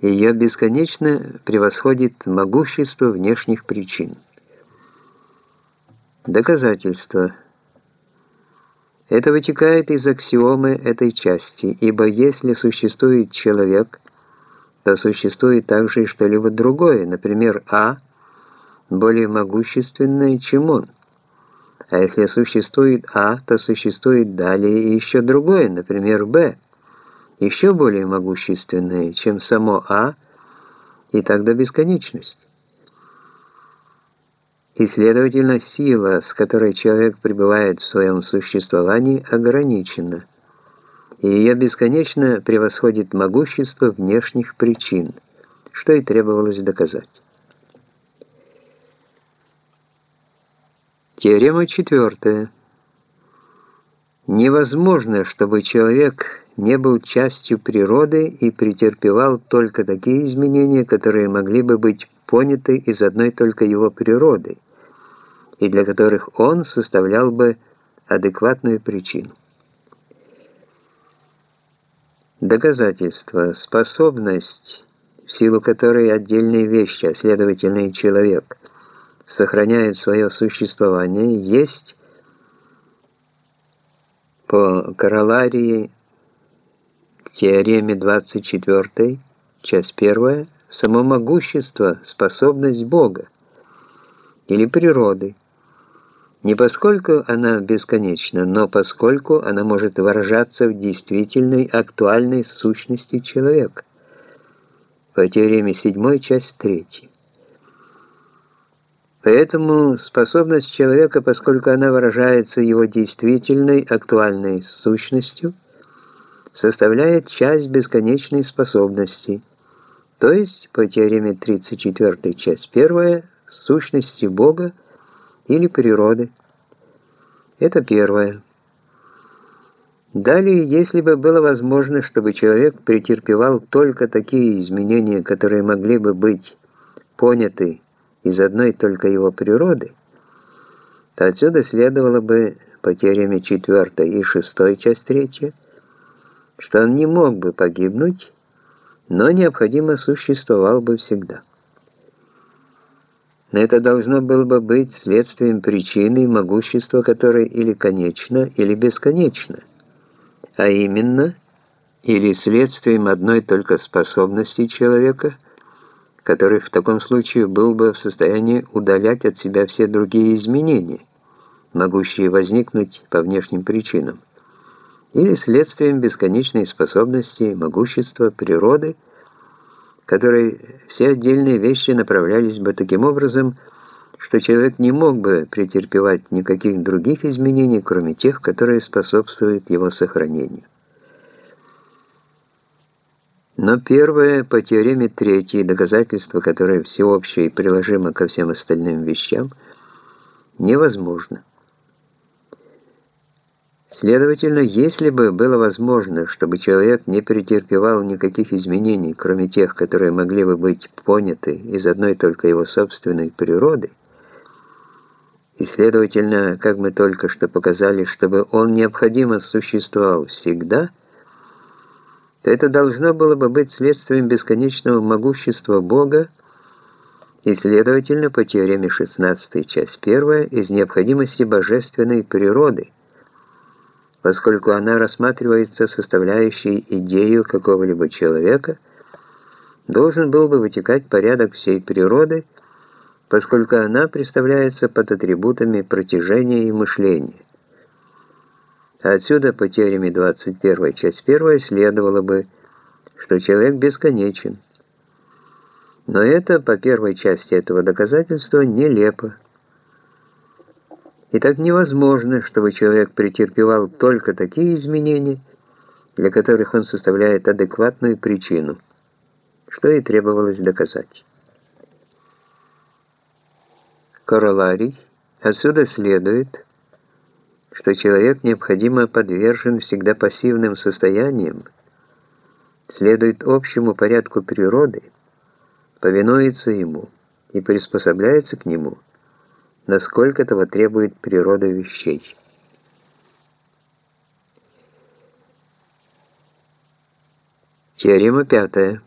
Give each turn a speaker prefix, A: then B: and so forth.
A: ее бесконечно превосходит могущество внешних причин. Доказательство. Это вытекает из аксиомы этой части, ибо если существует человек, то существует также и что-либо другое, например, А, более могущественное, чем он. А если существует А, то существует далее и еще другое, например, Б, еще более могущественное, чем само А, и так до бесконечности. И, следовательно, сила, с которой человек пребывает в своем существовании, ограничена, и ее бесконечно превосходит могущество внешних причин, что и требовалось доказать. Теорема четвертая. Невозможно, чтобы человек не был частью природы и претерпевал только такие изменения, которые могли бы быть поняты из одной только его природы, и для которых он составлял бы адекватную причину. Доказательство, способность, в силу которой отдельные вещи, а следовательно и человек, сохраняет свое существование, есть по короларии теореме 24, часть 1, само могущество, способность Бога или природы, не поскольку она бесконечна, но поскольку она может выражаться в действительной актуальной сущности человека. По теореме 7, часть 3. Поэтому способность человека, поскольку она выражается его действительной актуальной сущностью, составляет часть бесконечной способности, то есть, по теореме 34, часть 1, сущности Бога или природы. Это первое. Далее, если бы было возможно, чтобы человек претерпевал только такие изменения, которые могли бы быть поняты из одной только его природы, то отсюда следовало бы по теореме 4 и 6 часть 3, что он не мог бы погибнуть, но необходимо существовал бы всегда. Но это должно было бы быть следствием причины, могущества которой или конечно, или бесконечно, а именно, или следствием одной только способности человека – который в таком случае был бы в состоянии удалять от себя все другие изменения, могущие возникнуть по внешним причинам, или следствием бесконечной способности, могущества природы, которой все отдельные вещи направлялись бы таким образом, что человек не мог бы претерпевать никаких других изменений, кроме тех, которые способствуют его сохранению. Но первое по теореме третьей, доказательство, которое всеобщее и приложимо ко всем остальным вещам, невозможно. Следовательно, если бы было возможно, чтобы человек не претерпевал никаких изменений, кроме тех, которые могли бы быть поняты из одной только его собственной природы, и, следовательно, как мы только что показали, чтобы он необходимо существовал всегда – то это должно было бы быть следствием бесконечного могущества Бога и, следовательно, по теореме 16, часть 1, из необходимости божественной природы, поскольку она рассматривается составляющей идею какого-либо человека, должен был бы вытекать порядок всей природы, поскольку она представляется под атрибутами протяжения и мышления. Отсюда по теореме 21, часть 1 следовало бы, что человек бесконечен. Но это по первой части этого доказательства нелепо. И так невозможно, чтобы человек претерпевал только такие изменения, для которых он составляет адекватную причину, что и требовалось доказать. Короларий. Отсюда следует, что человек необходимо подвержен всегда пассивным состояниям, следует общему порядку природы, повинуется ему и приспособляется к нему, насколько этого требует природа вещей. Теорема пятая.